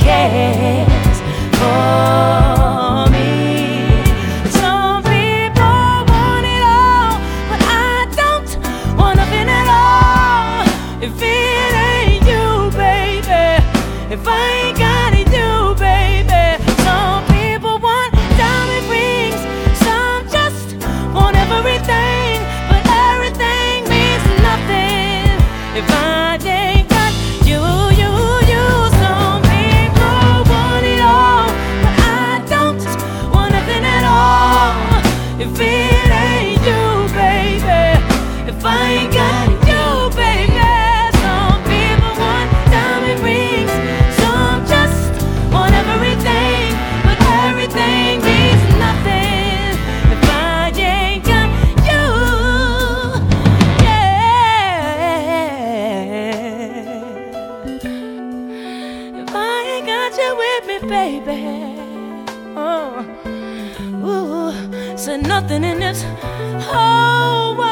cares for me. Some people want it all, but I don't want nothing at all. If it ain't you, baby, if I ain't got it, you, baby. Some people want diamond rings, some just want everything, but everything means nothing if I baby. Oh, ooh, said nothing in this oh, whole world.